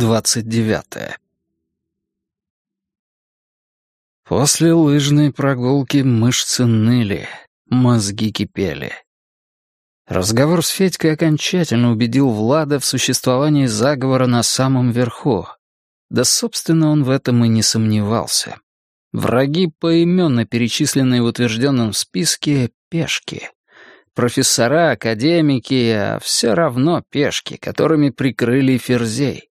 Глава двадцать девятая После лыжной прогулки мышцы ныли, мозги кипели. Разговор с Федькой окончательно убедил Влада в существовании заговора на самом верху. Да, собственно, он в этом и не сомневался. Враги, поименно перечисленные в утвержденном списке, — пешки. Профессора, академики, а все равно пешки, которыми прикрыли ферзей.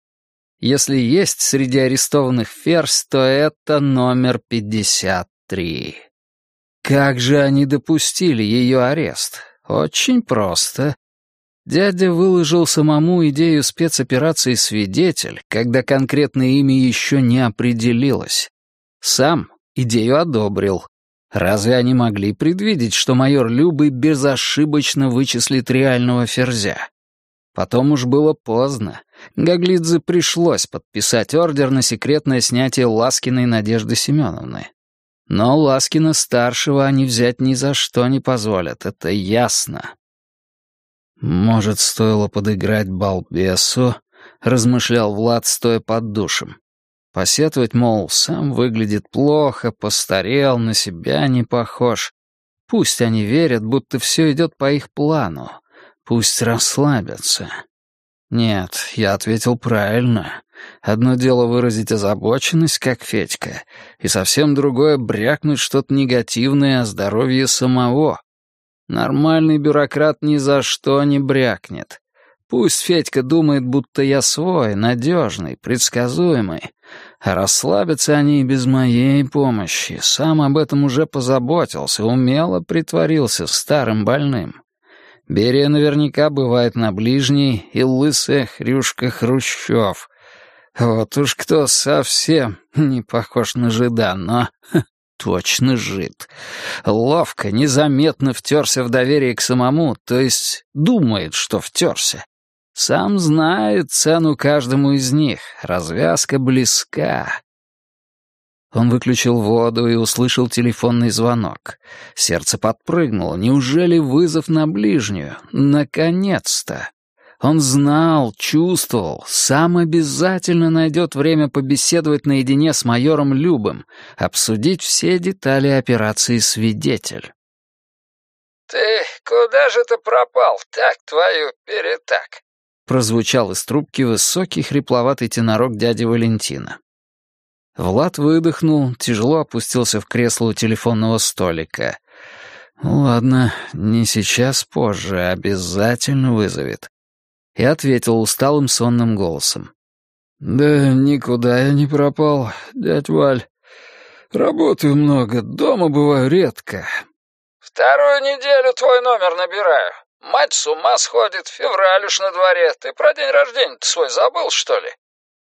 Если есть среди арестованных ферзь, то это номер 53. Как же они допустили ее арест? Очень просто. Дядя выложил самому идею спецоперации «Свидетель», когда конкретное имя еще не определилось. Сам идею одобрил. Разве они могли предвидеть, что майор Любый безошибочно вычислит реального ферзя? Потом уж было поздно. Гаглидзе пришлось подписать ордер на секретное снятие Ласкиной Надежды Семеновны. Но Ласкина-старшего они взять ни за что не позволят, это ясно. «Может, стоило подыграть балбесу?» — размышлял Влад, стоя под душем. Посетовать, мол, сам выглядит плохо, постарел, на себя не похож. Пусть они верят, будто все идет по их плану. Пусть расслабятся. Нет, я ответил правильно. Одно дело выразить озабоченность, как Федька, и совсем другое — брякнуть что-то негативное о здоровье самого. Нормальный бюрократ ни за что не брякнет. Пусть Федька думает, будто я свой, надежный, предсказуемый. А расслабятся они и без моей помощи. Сам об этом уже позаботился, умело притворился старым больным. Берия наверняка бывает на ближней и лысая хрюшка Хрущев. Вот уж кто совсем не похож на жида, но точно жид. Ловко, незаметно втерся в доверие к самому, то есть думает, что втерся. Сам знает цену каждому из них, развязка близка. Он выключил воду и услышал телефонный звонок. Сердце подпрыгнуло. Неужели вызов на ближнюю? Наконец-то! Он знал, чувствовал, сам обязательно найдет время побеседовать наедине с майором Любым, обсудить все детали операции «Свидетель». «Ты куда же ты пропал, так твою перетак?» прозвучал из трубки высокий хрипловатый тенорок дяди Валентина. Влад выдохнул, тяжело опустился в кресло у телефонного столика. «Ну «Ладно, не сейчас, позже, обязательно вызовет». И ответил усталым сонным голосом. «Да никуда я не пропал, дядь Валь. Работаю много, дома бываю редко». «Вторую неделю твой номер набираю. Мать с ума сходит, февраль уж на дворе. Ты про день рождения свой забыл, что ли?»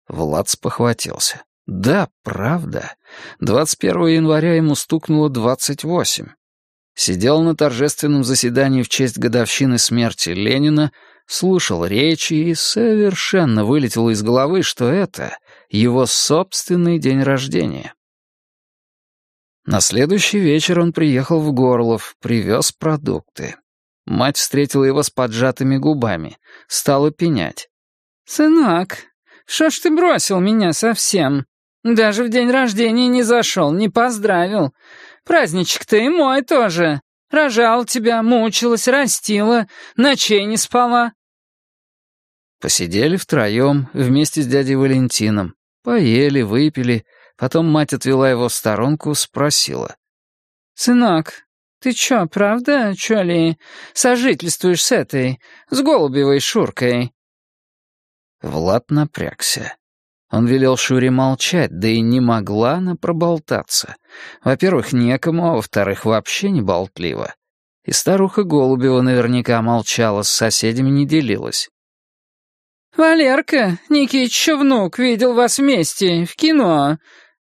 Влад спохватился. «Да, правда. 21 января ему стукнуло 28. Сидел на торжественном заседании в честь годовщины смерти Ленина, слушал речи и совершенно вылетело из головы, что это его собственный день рождения. На следующий вечер он приехал в Горлов, привез продукты. Мать встретила его с поджатыми губами, стала пенять. «Сынок, что ж ты бросил меня совсем? Даже в день рождения не зашел, не поздравил. Праздничек-то и мой тоже. Рожал тебя, мучилась, растила, ночей не спала». Посидели втроем вместе с дядей Валентином. Поели, выпили. Потом мать отвела его в сторонку, спросила. «Сынок, «Ты чё, правда, чё ли, сожительствуешь с этой, с Голубевой Шуркой?» Влад напрягся. Он велел Шуре молчать, да и не могла она проболтаться. Во-первых, некому, а во-вторых, вообще не болтливо. И старуха Голубева наверняка молчала, с соседями не делилась. «Валерка, Никитич внук, видел вас вместе, в кино.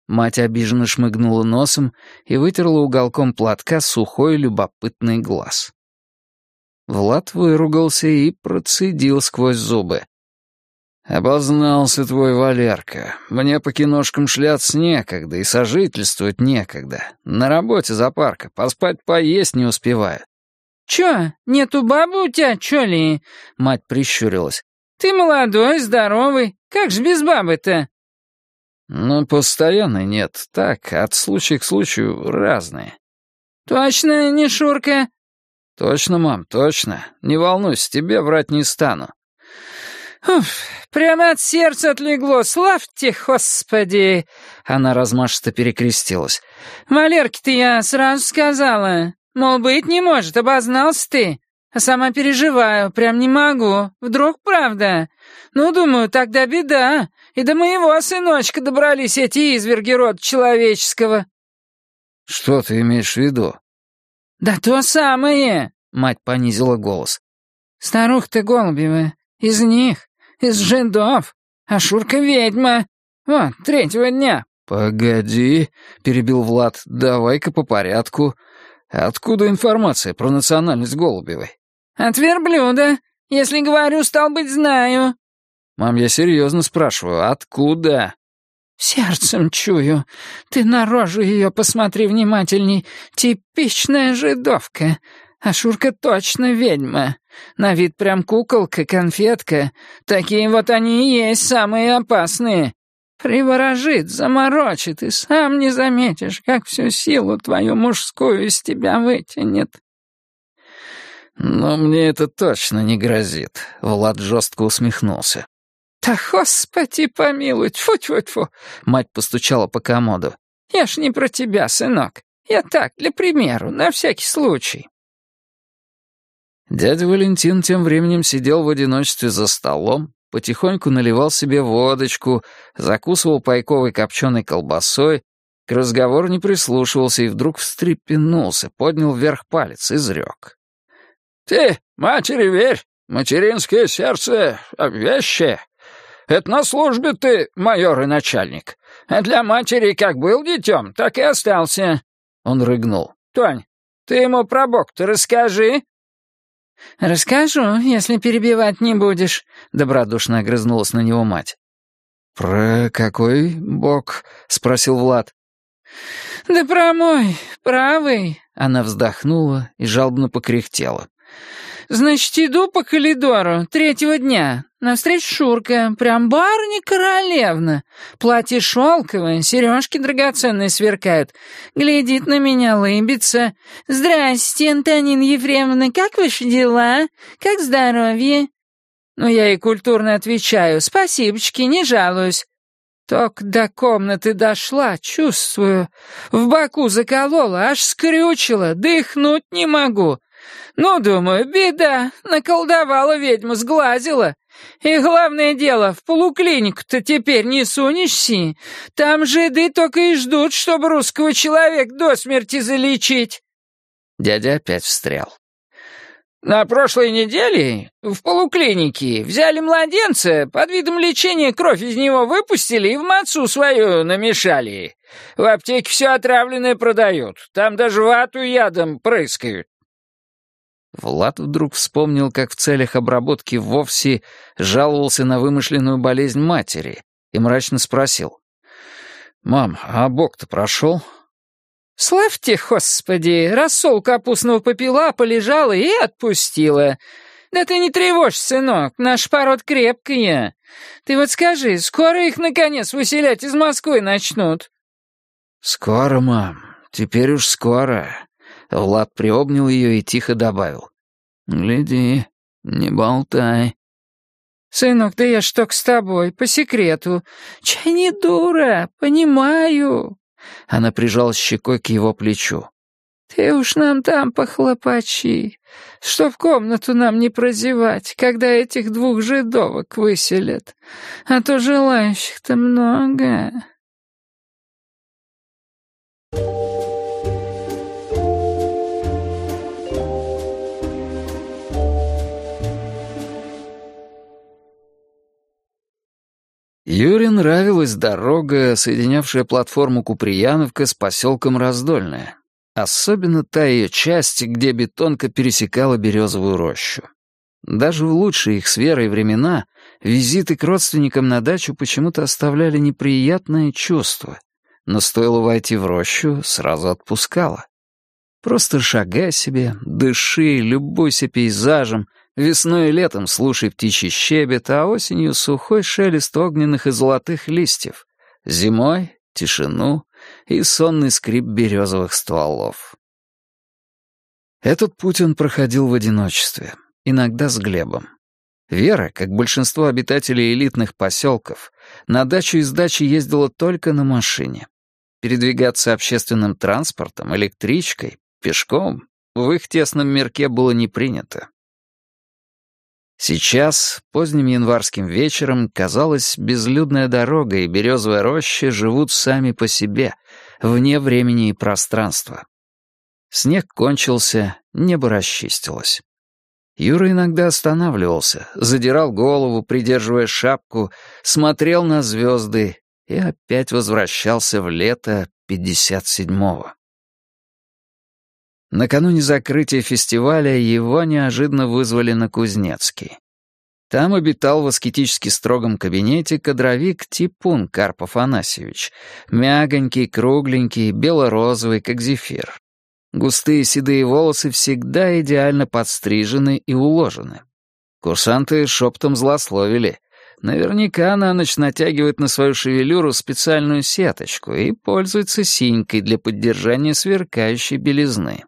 Мать обиженно шмыгнула носом и вытерла уголком платка сухой любопытный глаз. Влад выругался и процедил сквозь зубы. «Обознался твой Валерка. Мне по киношкам шляться некогда и сожительствовать некогда. На работе за парка, поспать поесть не успеваю». «Чё, нету бабы у тебя, чё ли?» Мать прищурилась. «Ты молодой, здоровый, Как же без бабы-то?» «Ну, постоянно нет. Так, от случая к случаю разные». «Точно не Шурка?» «Точно, мам, точно. Не волнуйся, тебе врать не стану». «Уф, прямо от сердца отлегло, славьте, Господи!» Она размашисто перекрестилась. «Валерке-то я сразу сказала. Мол, быть не может, обознался ты. А сама переживаю, прям не могу. Вдруг правда? Ну, думаю, тогда беда. И до моего сыночка добрались эти изверги рода человеческого». «Что ты имеешь в виду?» «Да то самое!» — мать понизила голос. «Старуха-то Голубева, из них, из жидов, а Шурка ведьма. Вот, третьего дня». «Погоди», — перебил Влад, — «давай-ка по порядку. Откуда информация про национальность Голубевой?» «От верблюда. Если говорю, стал быть, знаю». «Мам, я серьезно спрашиваю, откуда?» «Сердцем чую. Ты на рожу ее посмотри внимательней. Типичная жидовка. А Шурка точно ведьма. На вид прям куколка, конфетка. Такие вот они и есть самые опасные. Приворожит, заморочит, и сам не заметишь, как всю силу твою мужскую из тебя вытянет». «Но мне это точно не грозит», — Влад жестко усмехнулся. «Да господи помилуй, тьфу-тьфу-тьфу!» Мать постучала по комоду. «Я ж не про тебя, сынок. Я так, для примеру, на всякий случай». Дядя Валентин тем временем сидел в одиночестве за столом, потихоньку наливал себе водочку, закусывал пайковой копченой колбасой, к разговору не прислушивался и вдруг встрепенулся, поднял вверх палец, и изрек. «Ты, матери, верь! Материнское сердце — вещи. Это на службе ты, майор и начальник. А для матери как был детем, так и остался». Он рыгнул. «Тонь, ты ему про бог-то расскажи». «Расскажу, если перебивать не будешь», — добродушно огрызнулась на него мать. «Про какой бог?» — спросил Влад. «Да про мой, правый», — она вздохнула и жалобно покряхтела. «Значит, иду по коридору третьего дня. Навстречу Шурка, прям барыня-королевна. Платье шелковое, сережки драгоценные сверкают. Глядит на меня, лыбится. «Здрасте, Антонина Ефремовна, как ваши дела? Как здоровье?» Ну, я ей культурно отвечаю, «Спасибочки, не жалуюсь». Только до комнаты дошла, чувствую. В боку заколола, аж скрючила, дыхнуть не могу. Ну, думаю, беда, наколдовала ведьму, сглазила. И главное дело, в полуклинику-то теперь не сунешься. Там жиды только и ждут, чтобы русского человека до смерти залечить. Дядя опять встрял. На прошлой неделе в полуклинике взяли младенца, под видом лечения кровь из него выпустили и в мацу свою намешали. В аптеке все отравленное продают, там даже вату ядом прыскают. Влад вдруг вспомнил, как в целях обработки вовсе жаловался на вымышленную болезнь матери и мрачно спросил. «Мам, а бог-то прошел?» «Славьте, Господи, рассол капустного попила, полежала и отпустила. Да ты не тревожь, сынок, наш пород крепкая. Ты вот скажи, скоро их, наконец, выселять из Москвы начнут?» «Скоро, мам, теперь уж скоро. Влад приобнял ее и тихо добавил. «Гляди, не болтай». «Сынок, да я что к с тобой, по секрету. Чай не дура, понимаю». Она прижалась щекой к его плечу. «Ты уж нам там похлопочи, что в комнату нам не прозевать, когда этих двух жидовок выселят, а то желающих-то много». Юре нравилась дорога, соединявшая платформу Куприяновка с поселком Раздольное. Особенно та ее часть, где бетонка пересекала березовую рощу. Даже в лучшие их с Верой времена визиты к родственникам на дачу почему-то оставляли неприятное чувство, но стоило войти в рощу, сразу отпускало. Просто шагай себе, дыши, любуйся пейзажем, Весной и летом слушай птичий щебет, а осенью сухой шелест огненных и золотых листьев. Зимой — тишину и сонный скрип березовых стволов. Этот путь он проходил в одиночестве, иногда с Глебом. Вера, как большинство обитателей элитных поселков, на дачу из дачи ездила только на машине. Передвигаться общественным транспортом, электричкой, пешком в их тесном мирке было не принято. Сейчас, поздним январским вечером, казалось, безлюдная дорога и березовая роща живут сами по себе, вне времени и пространства. Снег кончился, небо расчистилось. Юра иногда останавливался, задирал голову, придерживая шапку, смотрел на звезды и опять возвращался в лето 57-го. Накануне закрытия фестиваля его неожиданно вызвали на Кузнецкий. Там обитал в аскетически строгом кабинете кадровик Типун Карпов Анасьевич, мягонький, кругленький, бело-розовый, как зефир. Густые седые волосы всегда идеально подстрижены и уложены. Курсанты шептом злословили. Наверняка на ночь натягивает на свою шевелюру специальную сеточку и пользуется синькой для поддержания сверкающей белизны.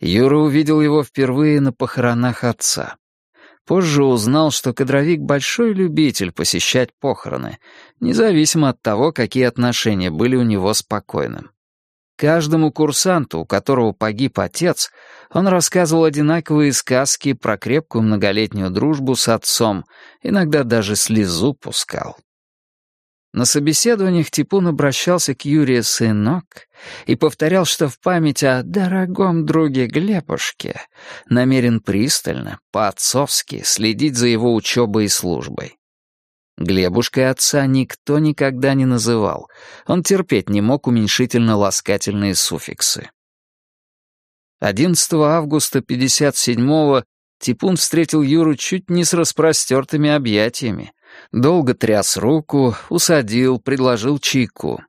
Юра увидел его впервые на похоронах отца. Позже узнал, что кадровик — большой любитель посещать похороны, независимо от того, какие отношения были у него с покойным. Каждому курсанту, у которого погиб отец, он рассказывал одинаковые сказки про крепкую многолетнюю дружбу с отцом, иногда даже слезу пускал. На собеседованиях Типун обращался к Юрию «сынок» и повторял, что в память о дорогом друге Глебушке намерен пристально, по-отцовски следить за его учебой и службой. Глебушкой отца никто никогда не называл, он терпеть не мог уменьшительно-ласкательные суффиксы. 11 августа 57-го Типун встретил Юру чуть не с распростертыми объятиями, Долго тряс руку, усадил, предложил чайку.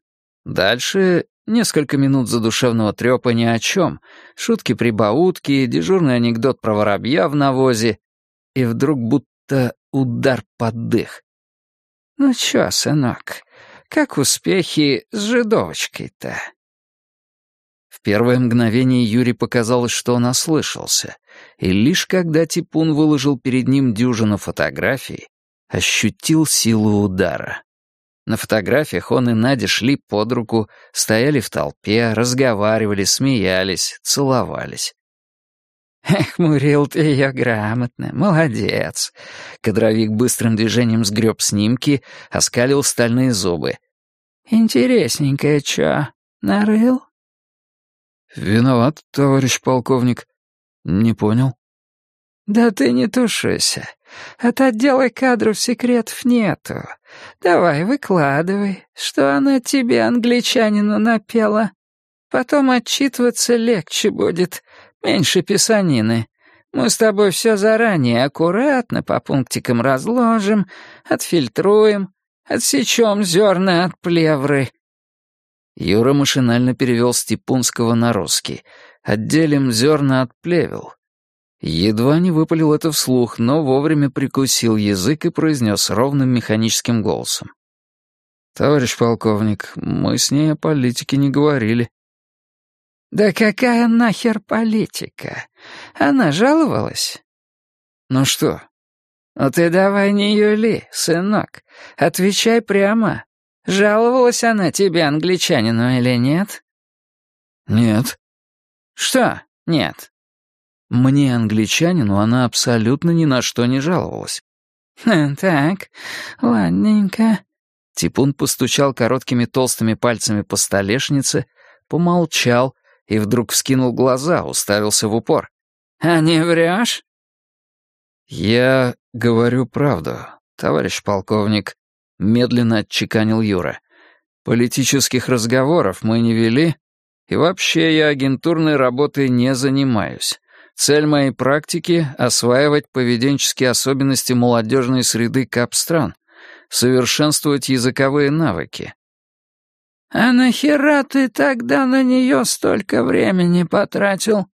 Дальше несколько минут задушевного трёпа ни о чем, шутки-прибаутки, дежурный анекдот про воробья в навозе, и вдруг будто удар под дых. «Ну чё, сынок, как успехи с жидовочкой-то?» В первое мгновение Юре показалось, что он ослышался, и лишь когда Типун выложил перед ним дюжину фотографий, ощутил силу удара. На фотографиях он и Надя шли под руку, стояли в толпе, разговаривали, смеялись, целовались. «Эх, Мурил, ты ее грамотно, молодец!» Кадровик быстрым движением сгреб снимки, оскалил стальные зубы. «Интересненькое чё, нарыл?» «Виноват, товарищ полковник. Не понял». «Да ты не тушися. От отдела кадров секретов нету. Давай, выкладывай, что она тебе, англичанину, напела. Потом отчитываться легче будет, меньше писанины. Мы с тобой все заранее аккуратно по пунктикам разложим, отфильтруем, отсечем зерна от плевры». Юра машинально перевел Степунского на русский. «Отделим зерна от плевел». Едва не выпалил это вслух, но вовремя прикусил язык и произнес ровным механическим голосом. «Товарищ полковник, мы с ней о политике не говорили». «Да какая нахер политика? Она жаловалась?» «Ну что?» «Ну ты давай не юли, сынок. Отвечай прямо. Жаловалась она тебе, англичанину, или нет?» «Нет». «Что нет?» Мне, англичанину, она абсолютно ни на что не жаловалась. Хм, «Так, ладненько». Типун постучал короткими толстыми пальцами по столешнице, помолчал и вдруг вскинул глаза, уставился в упор. «А не врешь?» «Я говорю правду, товарищ полковник», — медленно отчеканил Юра. «Политических разговоров мы не вели, и вообще я агентурной работой не занимаюсь. Цель моей практики — осваивать поведенческие особенности молодежной среды капстран, совершенствовать языковые навыки. «А нахера ты тогда на нее столько времени потратил?»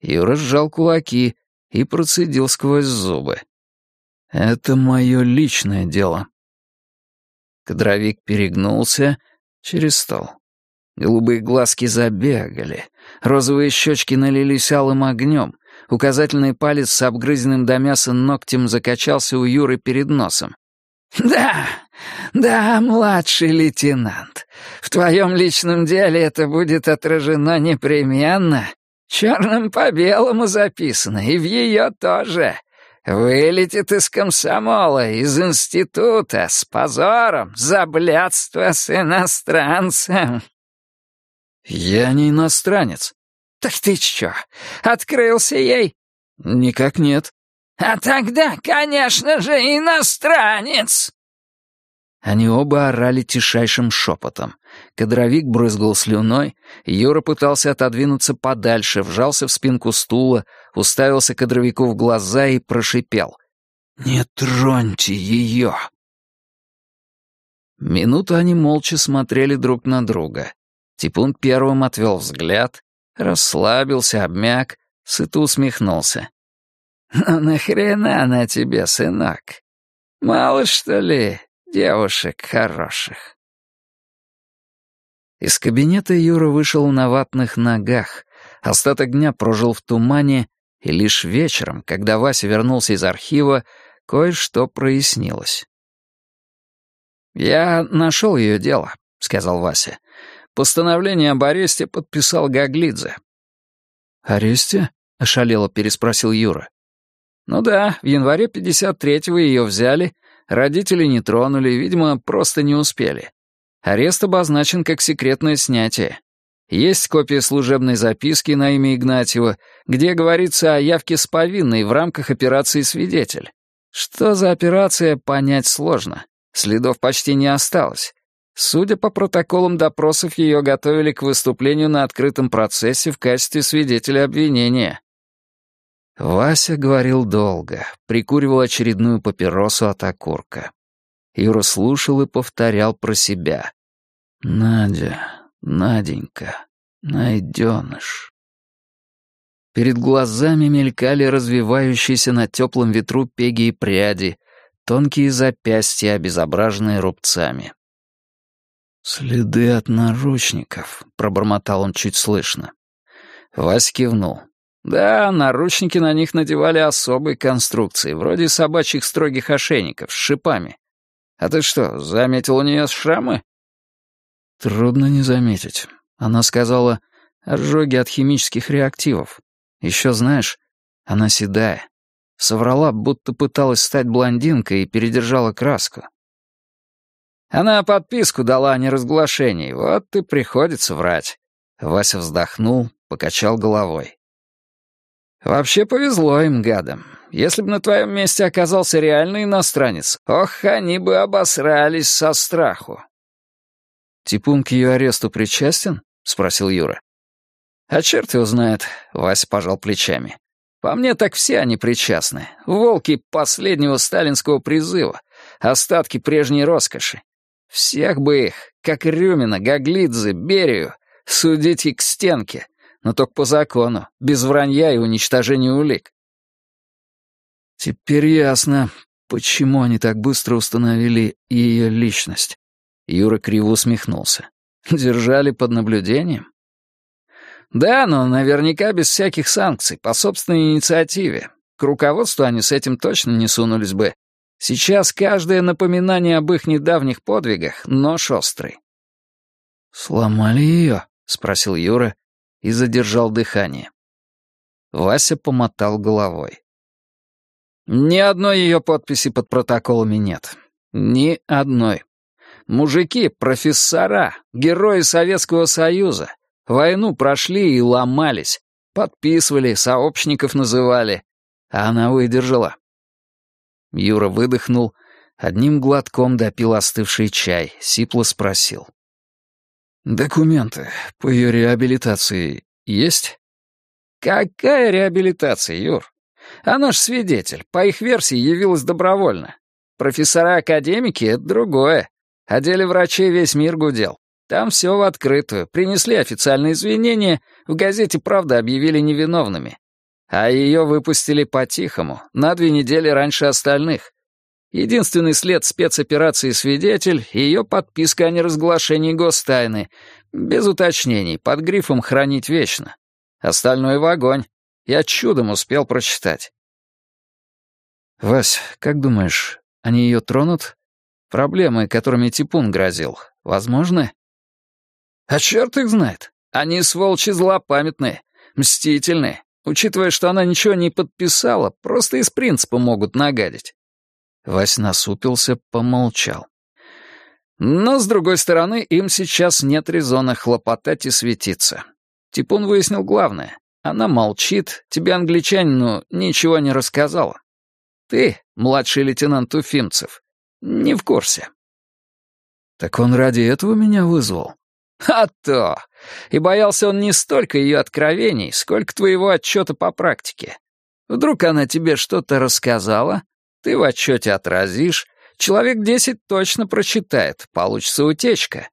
Юра сжал кулаки и процедил сквозь зубы. «Это мое личное дело». Кадровик перегнулся через стол. Голубые глазки забегали, розовые щечки налились алым огнем, указательный палец с обгрызенным до мяса ногтем закачался у Юры перед носом. «Да, да, младший лейтенант, в твоем личном деле это будет отражено непременно. Черным по белому записано, и в ее тоже. Вылетит из комсомола, из института, с позором, за блядство с иностранцем». «Я не иностранец». «Так ты чё, открылся ей?» «Никак нет». «А тогда, конечно же, иностранец!» Они оба орали тишайшим шепотом. Кадровик брызгал слюной, Юра пытался отодвинуться подальше, вжался в спинку стула, уставился кадровику в глаза и прошипел. «Не троньте ее!» Минуту они молча смотрели друг на друга. Типун первым отвел взгляд, расслабился, обмяк, сыто усмехнулся. «Ну нахрена она тебе, сынок? Мало, что ли, девушек хороших?» Из кабинета Юра вышел на ватных ногах, остаток дня прожил в тумане, и лишь вечером, когда Вася вернулся из архива, кое-что прояснилось. «Я нашел ее дело», — сказал Вася. Постановление об аресте подписал Гаглидзе». «Аресте?» — ошалело переспросил Юра. «Ну да, в январе 53-го ее взяли, родители не тронули, видимо, просто не успели. Арест обозначен как секретное снятие. Есть копия служебной записки на имя Игнатьева, где говорится о явке с повинной в рамках операции «Свидетель». Что за операция, понять сложно. Следов почти не осталось. Судя по протоколам допросов, ее готовили к выступлению на открытом процессе в качестве свидетеля обвинения. Вася говорил долго, прикуривал очередную папиросу от окурка. Юра слушал и повторял про себя. «Надя, Наденька, найденыш». Перед глазами мелькали развивающиеся на теплом ветру пеги и пряди, тонкие запястья, обезображенные рубцами. «Следы от наручников», — пробормотал он чуть слышно. Вась кивнул. «Да, наручники на них надевали особой конструкции, вроде собачьих строгих ошейников с шипами. А ты что, заметил у нее шрамы?» «Трудно не заметить. Она сказала, ожоги от химических реактивов. Еще знаешь, она седая. Соврала, будто пыталась стать блондинкой и передержала краску. Она подписку дала о неразглашении, вот и приходится врать». Вася вздохнул, покачал головой. «Вообще повезло им, гадам. Если бы на твоем месте оказался реальный иностранец, ох, они бы обосрались со страху». «Типун к ее аресту причастен?» — спросил Юра. «А черт его знает», — Вася пожал плечами. «По мне так все они причастны. Волки последнего сталинского призыва, остатки прежней роскоши. Всех бы их, как Рюмина, Гаглидзе, Берию, судить и к стенке, но только по закону, без вранья и уничтожения улик. Теперь ясно, почему они так быстро установили ее личность. Юра криво усмехнулся. Держали под наблюдением? Да, но наверняка без всяких санкций, по собственной инициативе. К руководству они с этим точно не сунулись бы. Сейчас каждое напоминание об их недавних подвигах — нож острый. «Сломали ее?» — спросил Юра и задержал дыхание. Вася помотал головой. «Ни одной ее подписи под протоколами нет. Ни одной. Мужики — профессора, герои Советского Союза. Войну прошли и ломались. Подписывали, сообщников называли. А она выдержала. Юра выдохнул, одним глотком допил остывший чай, сипло спросил. «Документы по ее реабилитации есть?» «Какая реабилитация, Юр? Она ж свидетель, по их версии явилась добровольно. Профессора-академики — это другое. О деле врачей весь мир гудел. Там все в открытую, принесли официальные извинения, в газете «Правда» объявили невиновными. А ее выпустили по-тихому, на две недели раньше остальных. Единственный след спецоперации «Свидетель» — ее подписка о неразглашении гостайны, без уточнений, под грифом «Хранить вечно». Остальное в огонь. Я чудом успел прочитать. «Вась, как думаешь, они ее тронут? Проблемы, которыми Типун грозил, возможны?» «А черт их знает. Они, сволочи, злопамятные, мстительные. Учитывая, что она ничего не подписала, просто из принципа могут нагадить. Вась насупился, помолчал. Но, с другой стороны, им сейчас нет резона хлопотать и светиться. Типун выяснил главное. Она молчит, тебе, англичанину, ничего не рассказала. Ты, младший лейтенант Уфимцев, не в курсе. Так он ради этого меня вызвал? А то! И боялся он не столько ее откровений, сколько твоего отчета по практике. Вдруг она тебе что-то рассказала, ты в отчете отразишь, человек десять точно прочитает, получится утечка.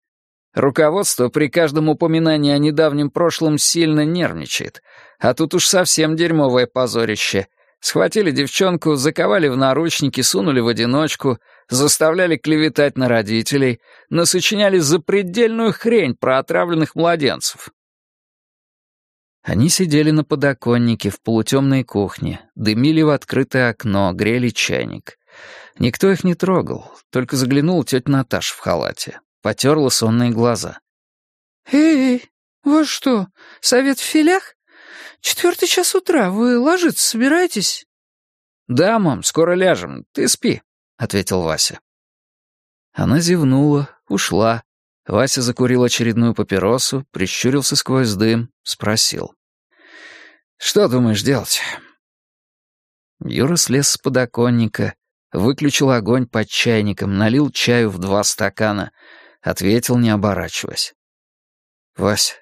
Руководство при каждом упоминании о недавнем прошлом сильно нервничает, а тут уж совсем дерьмовое позорище. Схватили девчонку, заковали в наручники, сунули в одиночку, заставляли клеветать на родителей, насочиняли запредельную хрень про отравленных младенцев. Они сидели на подоконнике в полутемной кухне, дымили в открытое окно, грели чайник. Никто их не трогал, только заглянул тетя Наташа в халате, потерла сонные глаза. «Эй, вы что, совет в филях? Четвертый час утра, вы ложиться собираетесь?» «Да, мам, скоро ляжем, ты спи», — ответил Вася. Она зевнула, ушла, Вася закурил очередную папиросу, прищурился сквозь дым, спросил. «Что думаешь делать?» Юра слез с подоконника, выключил огонь под чайником, налил чаю в два стакана, ответил, не оборачиваясь. «Вась,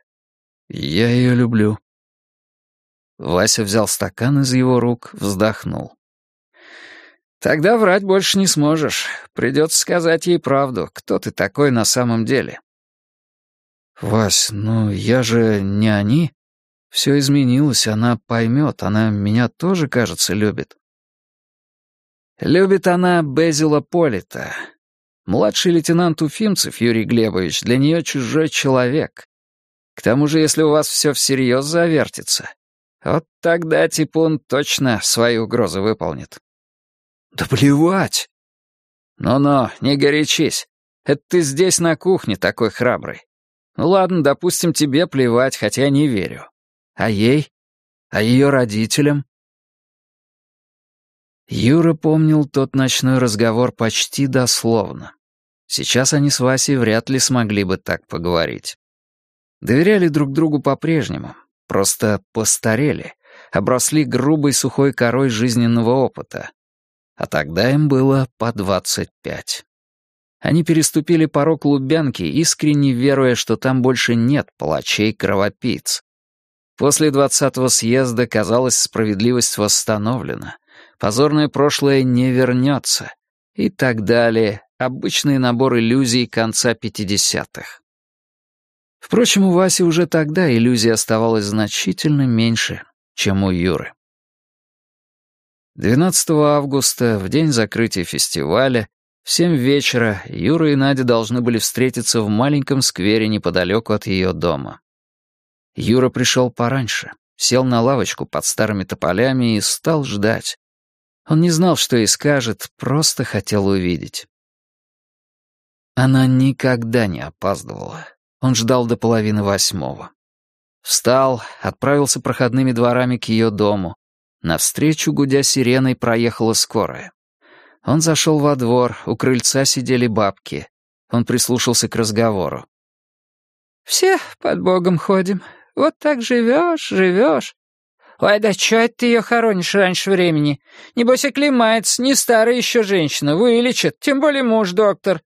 я ее люблю». Вася взял стакан из его рук, вздохнул. Тогда врать больше не сможешь. Придется сказать ей правду, кто ты такой на самом деле. Вась, ну я же не они. Все изменилось, она поймет, она меня тоже, кажется, любит. Любит она Безила Полита. Младший лейтенант Уфимцев Юрий Глебович для нее чужой человек. К тому же, если у вас все всерьез завертится, вот тогда Типун точно свои угрозы выполнит. «Да плевать!» «Ну-ну, не горячись. Это ты здесь на кухне такой храбрый. Ну ладно, допустим, тебе плевать, хотя не верю. А ей? А ее родителям?» Юра помнил тот ночной разговор почти дословно. Сейчас они с Васей вряд ли смогли бы так поговорить. Доверяли друг другу по-прежнему, просто постарели, обросли грубой сухой корой жизненного опыта, а тогда им было по двадцать пять. Они переступили порог Лубянки, искренне веруя, что там больше нет палачей-кровопийц. После двадцатого съезда, казалось, справедливость восстановлена, позорное прошлое не вернется, и так далее, обычный набор иллюзий конца пятидесятых. Впрочем, у Васи уже тогда иллюзий оставалось значительно меньше, чем у Юры. 12 августа, в день закрытия фестиваля, в семь вечера Юра и Надя должны были встретиться в маленьком сквере неподалеку от ее дома. Юра пришел пораньше, сел на лавочку под старыми тополями и стал ждать. Он не знал, что ей скажет, просто хотел увидеть. Она никогда не опаздывала. Он ждал до половины восьмого. Встал, отправился проходными дворами к ее дому, Навстречу, гудя сиреной, проехала скорая. Он зашел во двор, у крыльца сидели бабки. Он прислушался к разговору. «Все под Богом ходим. Вот так живешь, живешь. Ой, да чё ты ее хоронишь раньше времени? Небось, оклемается, не старая еще женщина, вылечит, тем более муж доктор».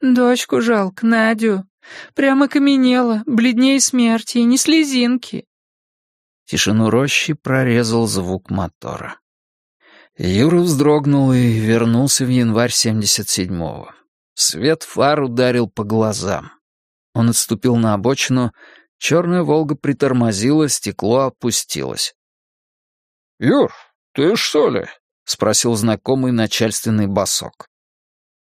«Дочку жалко, Надю. Прямо каменела, бледнее смерти, не слезинки. Тишину рощи прорезал звук мотора. Юра вздрогнул и вернулся в январь 77-го. Свет фар ударил по глазам. Он отступил на обочину, черная «Волга» притормозила, стекло опустилось. «Юр, ты что ли?» — спросил знакомый начальственный босок.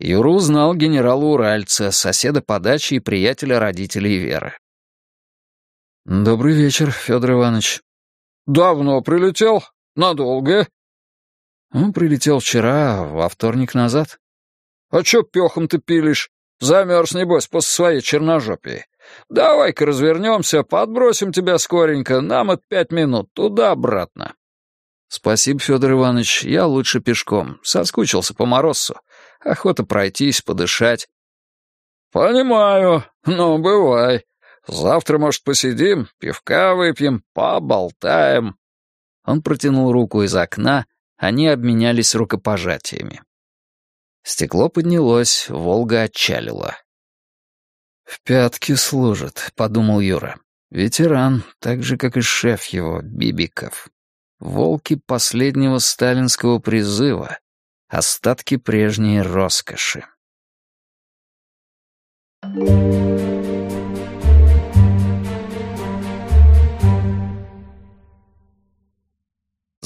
Юра узнал генерала Уральца, соседа по даче и приятеля родителей Веры. «Добрый вечер, Федор Иванович». «Давно прилетел? Надолго?» «Он прилетел вчера, во вторник назад». «А чё пёхом ты пилишь? Замерз, небось, после своей черножопии. Давай-ка развернемся, подбросим тебя скоренько, нам от пять минут, туда-обратно». «Спасибо, Федор Иванович, я лучше пешком. Соскучился по морозу. Охота пройтись, подышать». «Понимаю. Ну, бывай. Завтра, может, посидим, пивка выпьем, поболтаем». Он протянул руку из окна, они обменялись рукопожатиями. Стекло поднялось, Волга отчалила. «В пятке служит», — подумал Юра. «Ветеран, так же, как и шеф его, Бибиков. Волки последнего сталинского призыва, остатки прежней роскоши».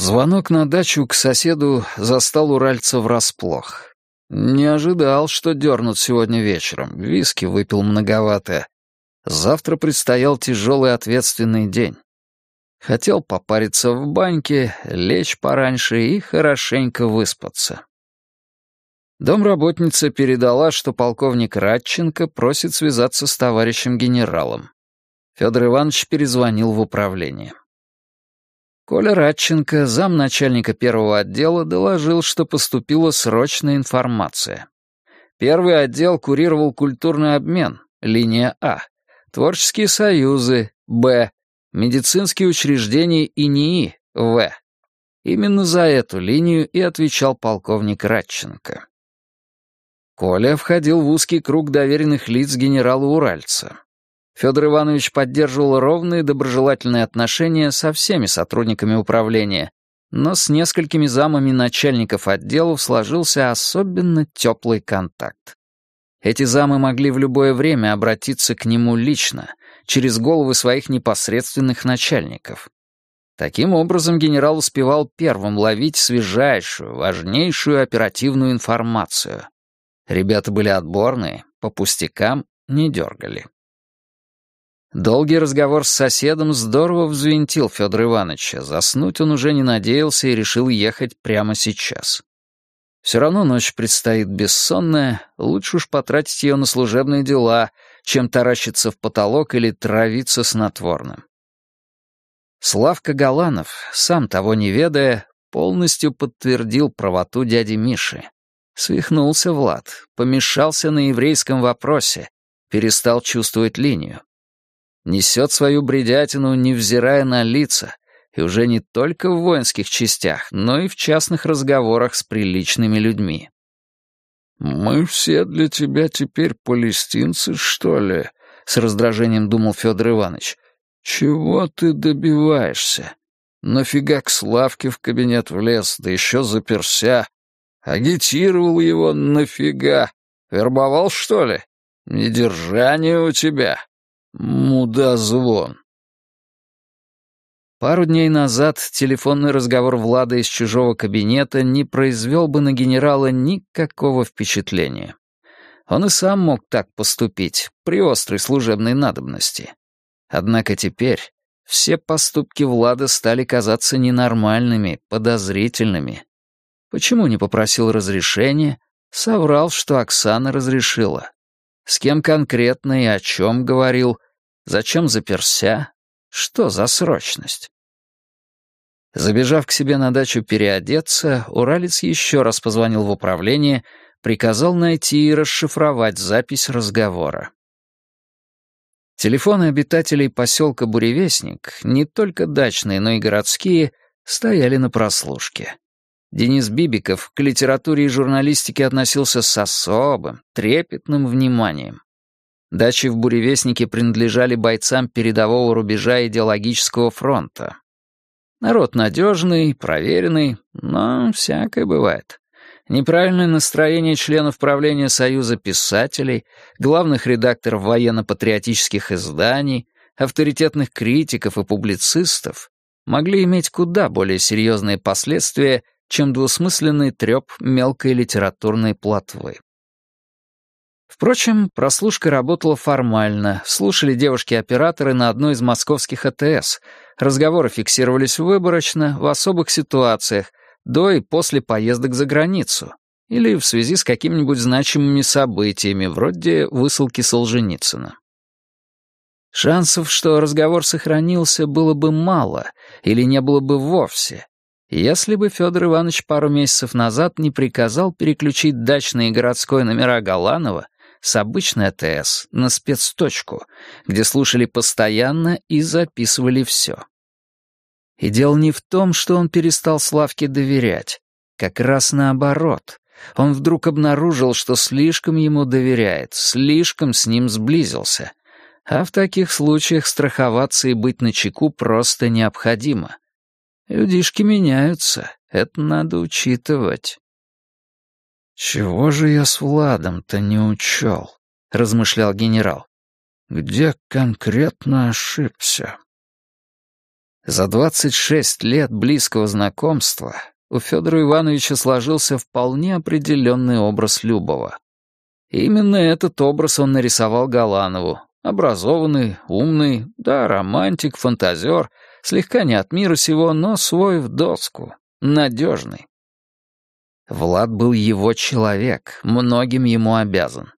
Звонок на дачу к соседу застал уральца врасплох. Не ожидал, что дернут сегодня вечером. Виски выпил многовато. Завтра предстоял тяжелый ответственный день. Хотел попариться в баньке, лечь пораньше и хорошенько выспаться. Домработница передала, что полковник Радченко просит связаться с товарищем генералом. Федор Иванович перезвонил в управление. Коля Радченко, замначальника первого отдела, доложил, что поступила срочная информация. Первый отдел курировал культурный обмен, линия А, творческие союзы, Б, медицинские учреждения и НИИ, В. Именно за эту линию и отвечал полковник Радченко. Коля входил в узкий круг доверенных лиц генерала Уральца. Федор Иванович поддерживал ровные доброжелательные отношения со всеми сотрудниками управления, но с несколькими замами начальников отделов сложился особенно теплый контакт. Эти замы могли в любое время обратиться к нему лично, через головы своих непосредственных начальников. Таким образом, генерал успевал первым ловить свежайшую, важнейшую оперативную информацию. Ребята были отборные, по пустякам не дергали. Долгий разговор с соседом здорово взвинтил Федора Ивановича. Заснуть он уже не надеялся и решил ехать прямо сейчас. Все равно ночь предстоит бессонная, лучше уж потратить ее на служебные дела, чем таращиться в потолок или травиться снотворным. Славка Галанов, сам того не ведая, полностью подтвердил правоту дяди Миши. Свихнулся Влад, помешался на еврейском вопросе, перестал чувствовать линию несет свою бредятину, невзирая на лица, и уже не только в воинских частях, но и в частных разговорах с приличными людьми. «Мы все для тебя теперь палестинцы, что ли?» — с раздражением думал Федор Иванович. «Чего ты добиваешься? Нафига к Славке в кабинет влез, да еще заперся? Агитировал его нафига? Вербовал, что ли? Недержание у тебя. Мудозвон. Пару дней назад телефонный разговор Влада из чужого кабинета не произвел бы на генерала никакого впечатления. Он и сам мог так поступить, при острой служебной надобности. Однако теперь все поступки Влада стали казаться ненормальными, подозрительными. Почему не попросил разрешения? Соврал, что Оксана разрешила. С кем конкретно и о чем говорил, зачем заперся, что за срочность. Забежав к себе на дачу переодеться, Уралец еще раз позвонил в управление, приказал найти и расшифровать запись разговора. Телефоны обитателей поселка Буревестник, не только дачные, но и городские, стояли на прослушке. Денис Бибиков к литературе и журналистике относился с особым, трепетным вниманием. Дачи в Буревестнике принадлежали бойцам передового рубежа идеологического фронта. Народ надежный, проверенный, но всякое бывает. Неправильное настроение членов правления Союза писателей, главных редакторов военно-патриотических изданий, авторитетных критиков и публицистов могли иметь куда более серьезные последствия, чем двусмысленный треп мелкой литературной плотвы. Впрочем, прослушка работала формально, слушали девушки-операторы на одной из московских АТС, разговоры фиксировались выборочно, в особых ситуациях, до и после поездок за границу, или в связи с какими-нибудь значимыми событиями, вроде высылки Солженицына. Шансов, что разговор сохранился, было бы мало или не было бы вовсе, если бы Федор Иванович пару месяцев назад не приказал переключить дачный и городской номера Галанова с обычной АТС на спецточку, где слушали постоянно и записывали все. И дело не в том, что он перестал Славке доверять. Как раз наоборот. Он вдруг обнаружил, что слишком ему доверяет, слишком с ним сблизился. А в таких случаях страховаться и быть начеку просто необходимо. Людишки меняются, это надо учитывать. «Чего же я с Владом-то не учел?» — размышлял генерал. «Где конкретно ошибся?» За двадцать шесть лет близкого знакомства у Федора Ивановича сложился вполне определенный образ Любова. Именно этот образ он нарисовал Галанову. Образованный, умный, да, романтик, фантазер, слегка не от мира сего, но свой в доску, надежный. Влад был его человек, многим ему обязан.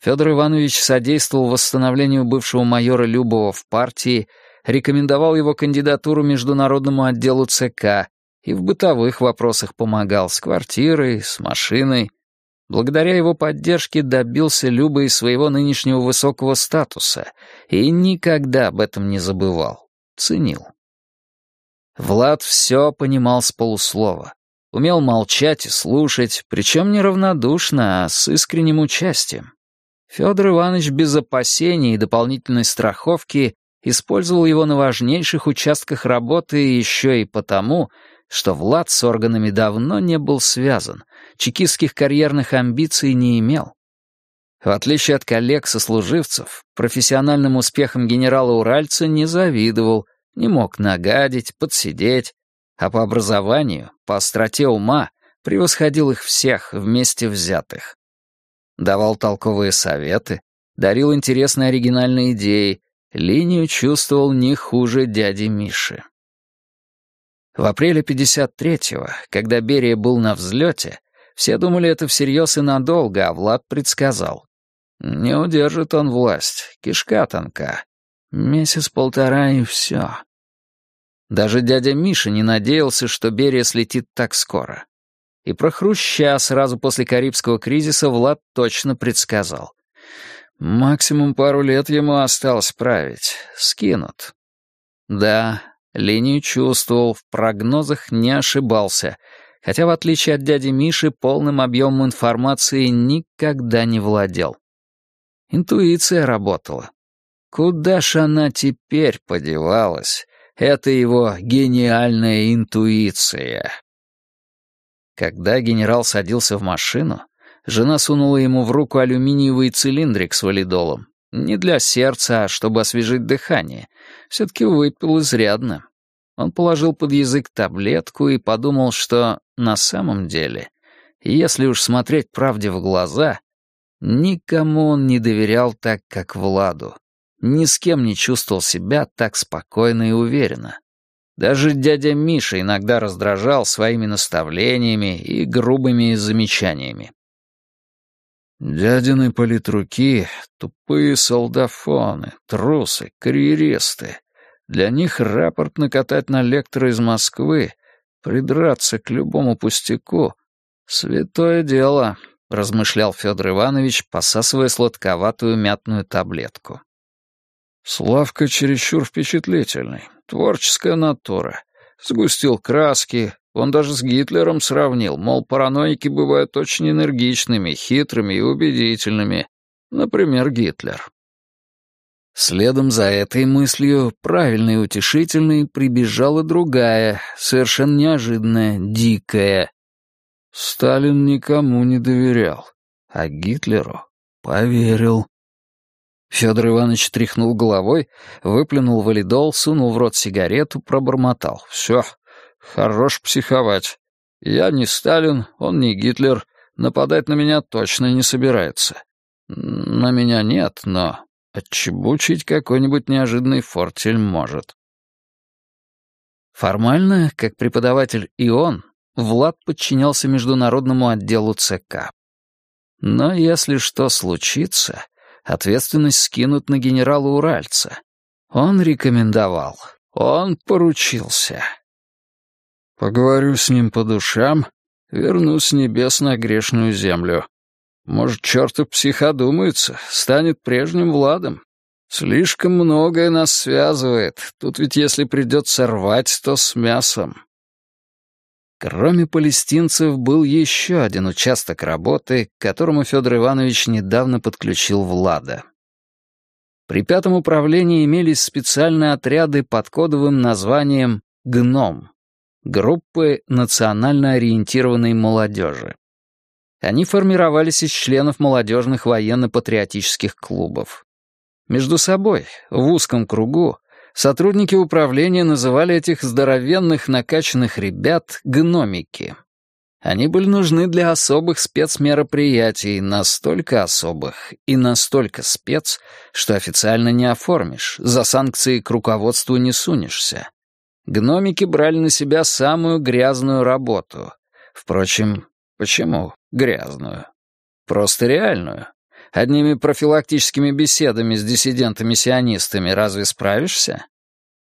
Федор Иванович содействовал восстановлению бывшего майора Любова в партии, рекомендовал его кандидатуру международному отделу ЦК и в бытовых вопросах помогал с квартирой, с машиной. Благодаря его поддержке добился Люба и своего нынешнего высокого статуса и никогда об этом не забывал, ценил. Влад все понимал с полуслова. Умел молчать и слушать, причем не равнодушно, а с искренним участием. Федор Иванович без опасений и дополнительной страховки использовал его на важнейших участках работы еще и потому, что Влад с органами давно не был связан, чекистских карьерных амбиций не имел. В отличие от коллег-сослуживцев, профессиональным успехом генерала Уральца не завидовал, не мог нагадить, подсидеть, а по образованию, по остроте ума, превосходил их всех вместе взятых. Давал толковые советы, дарил интересные оригинальные идеи, линию чувствовал не хуже дяди Миши. В апреле 53-го, когда Берия был на взлете, все думали это всерьез и надолго, а Влад предсказал. Не удержит он власть, кишка тонка. Месяц-полтора и все. Даже дядя Миша не надеялся, что Берия слетит так скоро. И про Хруща сразу после Карибского кризиса Влад точно предсказал. Максимум пару лет ему осталось править. Скинут. Да, линию чувствовал, в прогнозах не ошибался, хотя, в отличие от дяди Миши, полным объемом информации никогда не владел. Интуиция работала. Куда ж она теперь подевалась? Это его гениальная интуиция. Когда генерал садился в машину, жена сунула ему в руку алюминиевый цилиндрик с валидолом. Не для сердца, а чтобы освежить дыхание. Все-таки выпил изрядно. Он положил под язык таблетку и подумал, что на самом деле, если уж смотреть правде в глаза, никому он не доверял так, как Владу ни с кем не чувствовал себя так спокойно и уверенно. Даже дядя Миша иногда раздражал своими наставлениями и грубыми замечаниями. Дядины политруки — тупые солдафоны, трусы, карьеристы. Для них рапорт накатать на лектора из Москвы, придраться к любому пустяку — святое дело, — размышлял Федор Иванович, посасывая сладковатую мятную таблетку. Славка чересчур впечатлительный, творческая натура. Сгустил краски, он даже с Гитлером сравнил, мол, параноики бывают очень энергичными, хитрыми и убедительными. Например, Гитлер. Следом за этой мыслью, правильной и утешительной, прибежала другая, совершенно неожиданная, дикая. Сталин никому не доверял, а Гитлеру поверил. Федор Иванович тряхнул головой, выплюнул валидол, сунул в рот сигарету, пробормотал. «Все, хорош психовать. Я не Сталин, он не Гитлер, нападать на меня точно не собирается. На меня нет, но отчебучить какой-нибудь неожиданный фортель может». Формально, как преподаватель и он, Влад подчинялся международному отделу ЦК. Но если что случится, ответственность скинут на генерала Уральца. Он рекомендовал, он поручился. Поговорю с ним по душам, верну с небес на грешную землю. Может, чертов псих одумается, станет прежним Владом. Слишком многое нас связывает. Тут ведь если придется рвать, то с мясом. Кроме палестинцев, был еще один участок работы, к которому Федор Иванович недавно подключил Влада. При пятом управлении имелись специальные отряды под кодовым названием «ГНОМ» — группы национально ориентированной молодежи. Они формировались из членов молодежных военно-патриотических клубов. Между собой, в узком кругу, Сотрудники управления называли этих здоровенных накачанных ребят «гномики». Они были нужны для особых спецмероприятий, настолько особых и настолько спец, что официально не оформишь, за санкции к руководству не сунешься. Гномики брали на себя самую грязную работу. Впрочем, почему грязную? Просто реальную. Одними профилактическими беседами с диссидентами-сионистами разве справишься?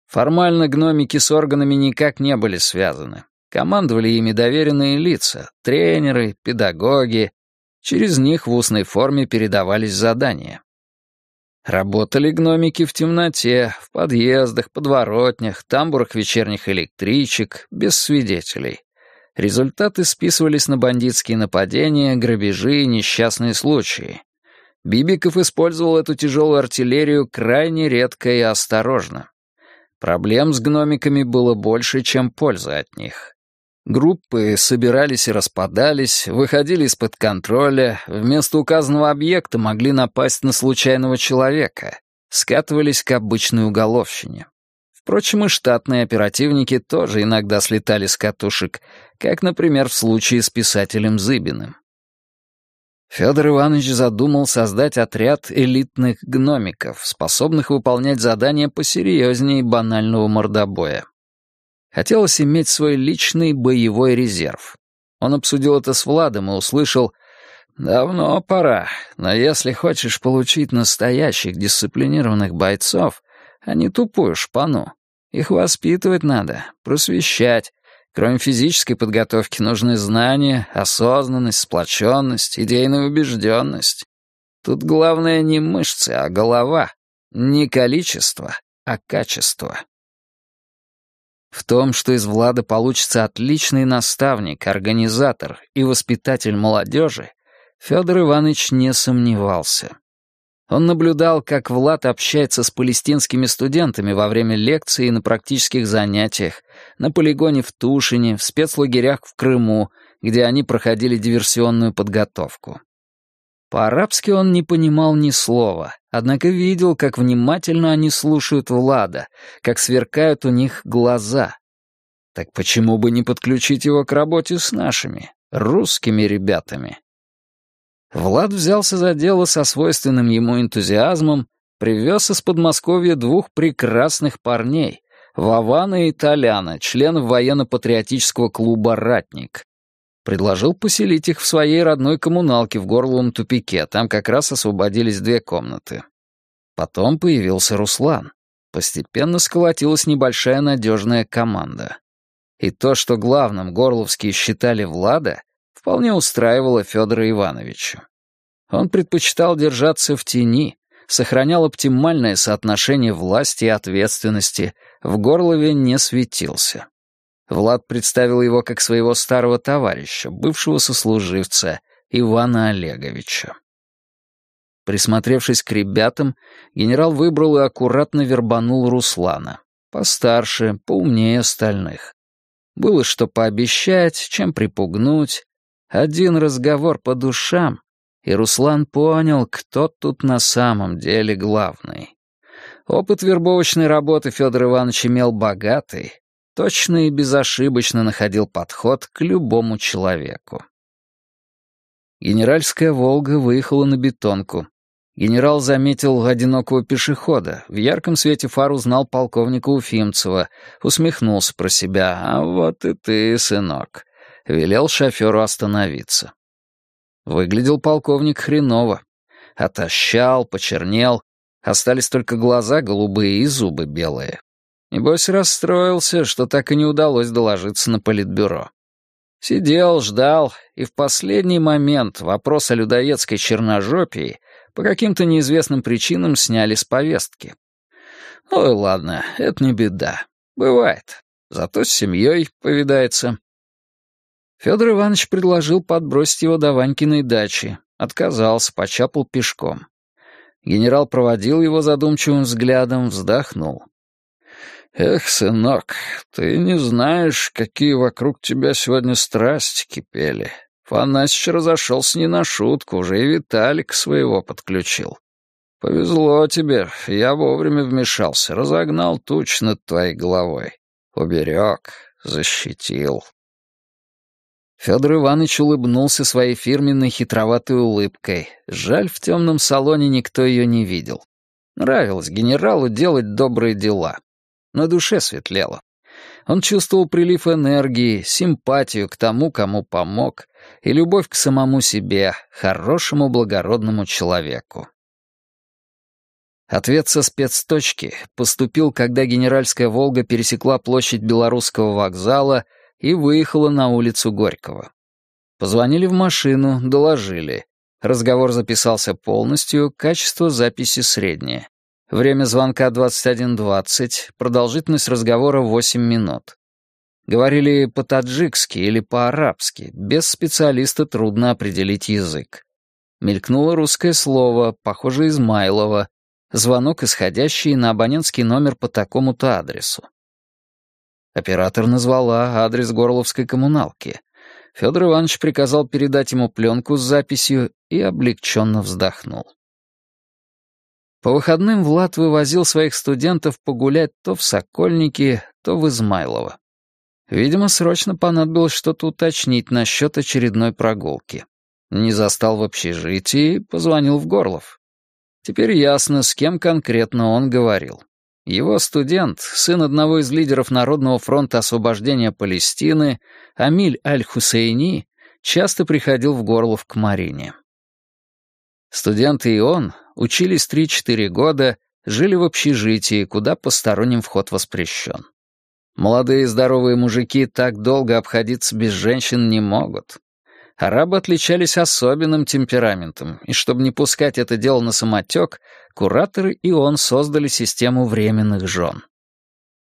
Формально гномики с органами никак не были связаны. Командовали ими доверенные лица, тренеры, педагоги. Через них в устной форме передавались задания. Работали гномики в темноте, в подъездах, подворотнях, тамбурах вечерних электричек, без свидетелей. Результаты списывались на бандитские нападения, грабежи и несчастные случаи. Бибиков использовал эту тяжелую артиллерию крайне редко и осторожно. Проблем с гномиками было больше, чем пользы от них. Группы собирались и распадались, выходили из-под контроля, вместо указанного объекта могли напасть на случайного человека, скатывались к обычной уголовщине. Впрочем, и штатные оперативники тоже иногда слетали с катушек, как, например, в случае с писателем Зыбиным. Федор Иванович задумал создать отряд элитных гномиков, способных выполнять задания посерьезнее банального мордобоя. Хотелось иметь свой личный боевой резерв. Он обсудил это с Владом и услышал «Давно пора, но если хочешь получить настоящих дисциплинированных бойцов, а не тупую шпану, их воспитывать надо, просвещать, Кроме физической подготовки нужны знания, осознанность, сплоченность, идейная убежденность. Тут главное не мышцы, а голова. Не количество, а качество. В том, что из Влада получится отличный наставник, организатор и воспитатель молодежи, Федор Иванович не сомневался. Он наблюдал, как Влад общается с палестинскими студентами во время лекций и на практических занятиях, на полигоне в Тушине, в спецлагерях в Крыму, где они проходили диверсионную подготовку. По-арабски он не понимал ни слова, однако видел, как внимательно они слушают Влада, как сверкают у них глаза. Так почему бы не подключить его к работе с нашими, русскими ребятами? Влад взялся за дело со свойственным ему энтузиазмом, привез из Подмосковья двух прекрасных парней, Вавана и Толяна, членов военно-патриотического клуба «Ратник». Предложил поселить их в своей родной коммуналке в Горловом тупике, там как раз освободились две комнаты. Потом появился Руслан. Постепенно сколотилась небольшая надежная команда. И то, что главным горловские считали Влада, вполне устраивало Федора Ивановича. Он предпочитал держаться в тени, сохранял оптимальное соотношение власти и ответственности, в Горлове не светился. Влад представил его как своего старого товарища, бывшего сослуживца, Ивана Олеговича. Присмотревшись к ребятам, генерал выбрал и аккуратно вербанул Руслана. Постарше, поумнее остальных. Было что пообещать, чем припугнуть, один разговор по душам, и Руслан понял, кто тут на самом деле главный. Опыт вербовочной работы Федор Иванович имел богатый, точно и безошибочно находил подход к любому человеку. Генеральская «Волга» выехала на бетонку. Генерал заметил одинокого пешехода, в ярком свете фар узнал полковника Уфимцева, усмехнулся про себя. «А вот и ты, сынок», — велел шоферу остановиться. Выглядел полковник хреново. Отощал, почернел, остались только глаза голубые и зубы белые. Небось расстроился, что так и не удалось доложиться на политбюро. Сидел, ждал, и в последний момент вопрос о людоедской черножопии по каким-то неизвестным причинам сняли с повестки. Ой, ладно, это не беда. Бывает. Зато с семьей повидается. Федор Иванович предложил подбросить его до Ванькиной дачи. Отказался, почапал пешком. Генерал проводил его задумчивым взглядом, вздохнул. «Эх, сынок, ты не знаешь, какие вокруг тебя сегодня страсти кипели. Фанасич разошелся не на шутку, уже и Виталик своего подключил. Повезло тебе, я вовремя вмешался, разогнал туч над твоей головой. Уберег, защитил». Федор Иванович улыбнулся своей фирменной хитроватой улыбкой. Жаль, в темном салоне никто ее не видел. Нравилось генералу делать добрые дела. На душе светлело. Он чувствовал прилив энергии, симпатию к тому, кому помог, и любовь к самому себе, хорошему благородному человеку. Ответ со спецточки поступил, когда генеральская «Волга» пересекла площадь Белорусского вокзала — и выехала на улицу Горького. Позвонили в машину, доложили. Разговор записался полностью, качество записи среднее. Время звонка 21.20, продолжительность разговора 8 минут. Говорили по-таджикски или по-арабски, без специалиста трудно определить язык. Мелькнуло русское слово, похоже, Измайлова, звонок, исходящий на абонентский номер по такому-то адресу. Оператор назвала адрес Горловской коммуналки. Федор Иванович приказал передать ему пленку с записью и облегченно вздохнул. По выходным Влад вывозил своих студентов погулять то в Сокольники, то в Измайлово. Видимо, срочно понадобилось что-то уточнить насчет очередной прогулки. Не застал в общежитии, позвонил в Горлов. Теперь ясно, с кем конкретно он говорил. Его студент, сын одного из лидеров Народного фронта освобождения Палестины, Амиль Аль-Хусейни, часто приходил в Горлов к Марине. Студенты и он учились 3-4 года, жили в общежитии, куда посторонним вход воспрещен. Молодые здоровые мужики так долго обходиться без женщин не могут. Арабы отличались особенным темпераментом, и чтобы не пускать это дело на самотек, кураторы и он создали систему временных жен.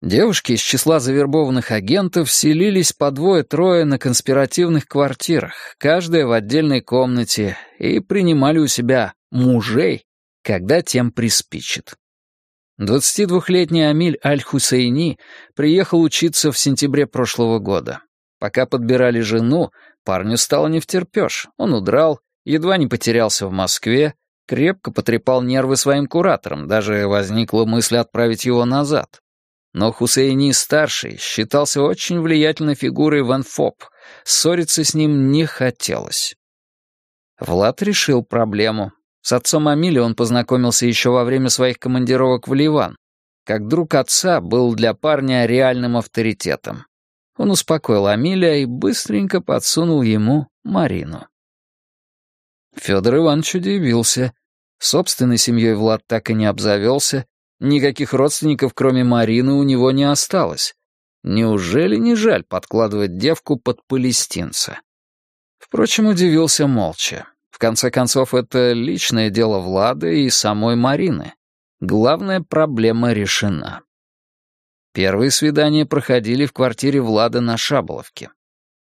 Девушки из числа завербованных агентов селились по двое-трое на конспиративных квартирах, каждая в отдельной комнате, и принимали у себя мужей, когда тем приспичит. 22-летний Амиль Аль-Хусейни приехал учиться в сентябре прошлого года. Пока подбирали жену, парню стало не втерпёшь. Он удрал, едва не потерялся в Москве, крепко потрепал нервы своим кураторам, даже возникла мысль отправить его назад. Но Хусейни-старший считался очень влиятельной фигурой в Энфоп, ссориться с ним не хотелось. Влад решил проблему. С отцом Амили он познакомился еще во время своих командировок в Ливан. Как друг отца был для парня реальным авторитетом. Он успокоил Амиля и быстренько подсунул ему Марину. Федор Иванович удивился. Собственной семьей Влад так и не обзавелся, никаких родственников, кроме Марины, у него не осталось. Неужели не жаль подкладывать девку под палестинца? Впрочем, удивился молча. В конце концов, это личное дело Влада и самой Марины. Главная проблема решена. Первые свидания проходили в квартире Влада на Шаболовке.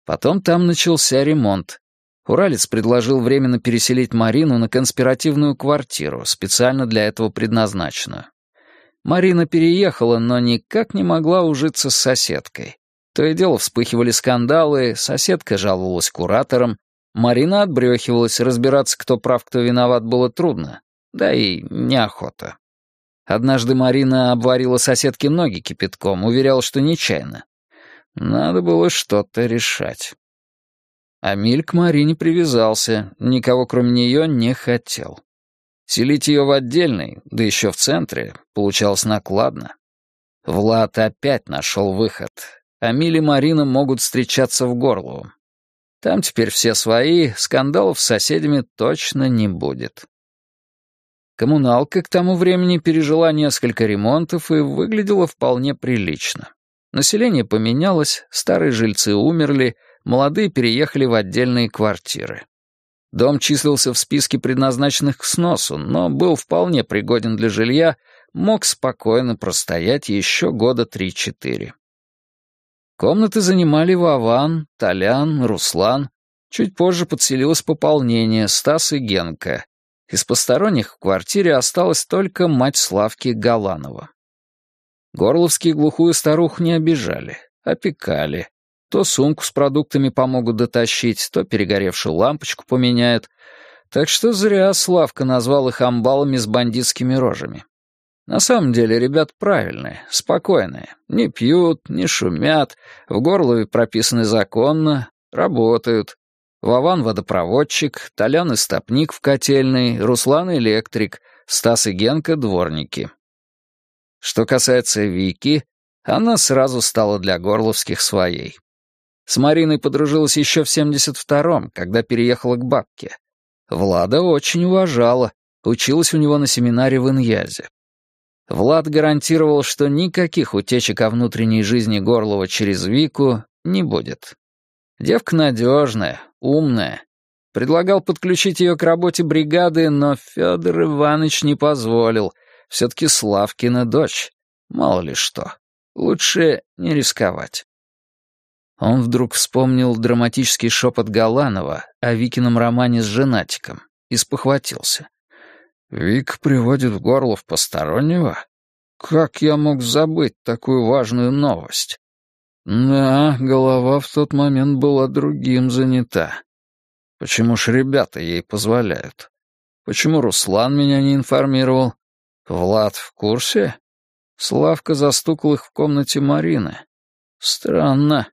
Потом там начался ремонт. Уралец предложил временно переселить Марину на конспиративную квартиру, специально для этого предназначенную. Марина переехала, но никак не могла ужиться с соседкой. То и дело вспыхивали скандалы, соседка жаловалась кураторам, Марина отбрехивалась, разбираться, кто прав, кто виноват, было трудно. Да и неохота. Однажды Марина обварила соседке ноги кипятком, уверял, что нечаянно. Надо было что-то решать. Амиль к Марине привязался, никого кроме нее не хотел. Селить ее в отдельной, да еще в центре, получалось накладно. Влад опять нашел выход. Амиль и Марина могут встречаться в Горловом. Там теперь все свои, скандалов с соседями точно не будет. Коммуналка к тому времени пережила несколько ремонтов и выглядела вполне прилично. Население поменялось, старые жильцы умерли, молодые переехали в отдельные квартиры. Дом числился в списке предназначенных к сносу, но был вполне пригоден для жилья, мог спокойно простоять еще года три-четыре. Комнаты занимали Вован, Толян, Руслан. Чуть позже подселилось пополнение Стас и Генка, из посторонних в квартире осталась только мать Славки Галанова. Горловские глухую старуху не обижали, опекали. То сумку с продуктами помогут дотащить, то перегоревшую лампочку поменяют. Так что зря Славка назвал их амбалами с бандитскими рожами. На самом деле ребят правильные, спокойные. Не пьют, не шумят, в Горлове прописаны законно, работают. Вован — водопроводчик, Толян — истопник в котельной, Руслан — электрик, Стас и Генка — дворники. Что касается Вики, она сразу стала для горловских своей. С Мариной подружилась еще в 72-м, когда переехала к бабке. Влада очень уважала, училась у него на семинаре в Иньязе. Влад гарантировал, что никаких утечек о внутренней жизни Горлова через Вику не будет. Девка надежная, умная. Предлагал подключить ее к работе бригады, но Федор Иванович не позволил. Все-таки Славкина дочь. Мало ли что. Лучше не рисковать. Он вдруг вспомнил драматический шепот Галанова о Викином романе с женатиком и спохватился. «Вик приводит в Горлов постороннего? Как я мог забыть такую важную новость?» Да, голова в тот момент была другим занята. Почему ж ребята ей позволяют? Почему Руслан меня не информировал? Влад в курсе? Славка застукал их в комнате Марины. Странно.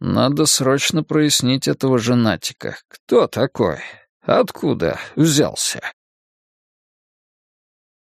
Надо срочно прояснить этого женатика. Кто такой? Откуда взялся?